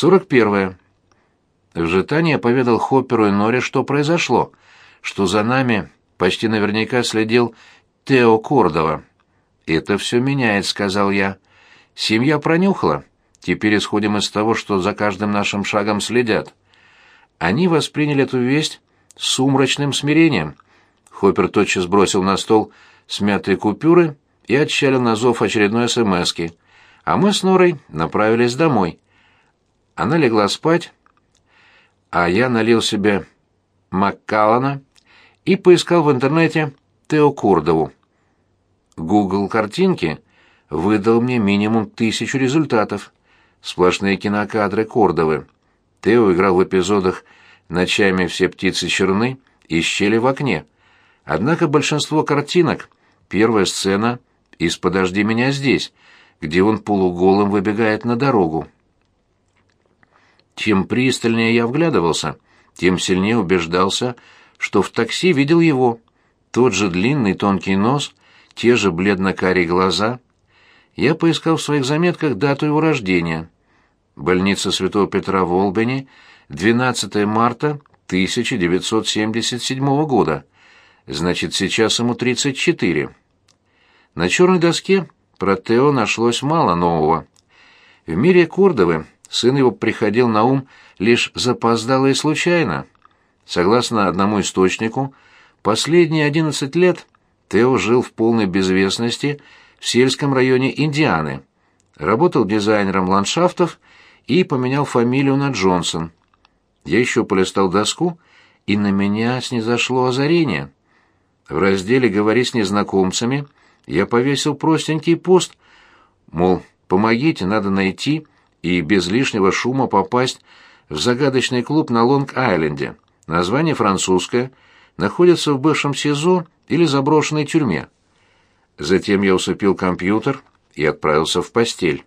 41. В Житане я поведал Хопперу и Норе, что произошло, что за нами почти наверняка следил Тео Кордова. «Это все меняет», — сказал я. «Семья пронюхала. Теперь исходим из того, что за каждым нашим шагом следят». Они восприняли эту весть с сумрачным смирением. Хоппер тотчас бросил на стол смятые купюры и отчалил на зов очередной СМСки. А мы с Норой направились домой. Она легла спать, а я налил себе Маккаллана и поискал в интернете Тео Курдову. Google картинки выдал мне минимум тысячу результатов. Сплошные кинокадры Кордовы. Тео играл в эпизодах «Ночами все птицы черны» и «Щели в окне». Однако большинство картинок — первая сцена из «Подожди меня здесь», где он полуголым выбегает на дорогу. Чем пристальнее я вглядывался, тем сильнее убеждался, что в такси видел его. Тот же длинный тонкий нос, те же бледно-карие глаза. Я поискал в своих заметках дату его рождения. Больница Святого Петра в Олбани, 12 марта 1977 года. Значит, сейчас ему 34. На черной доске про Тео нашлось мало нового. В мире Кордовы сын его приходил на ум лишь запоздало и случайно. Согласно одному источнику, последние 11 лет Тео жил в полной безвестности в сельском районе Индианы, работал дизайнером ландшафтов и поменял фамилию на Джонсон. Я еще полистал доску, и на меня снизошло озарение. В разделе «Говори с незнакомцами» я повесил простенький пост, мол, помогите, надо найти и без лишнего шума попасть в загадочный клуб на Лонг-Айленде. Название французское, находится в бывшем СИЗО или заброшенной тюрьме. Затем я усыпил компьютер и отправился в постель.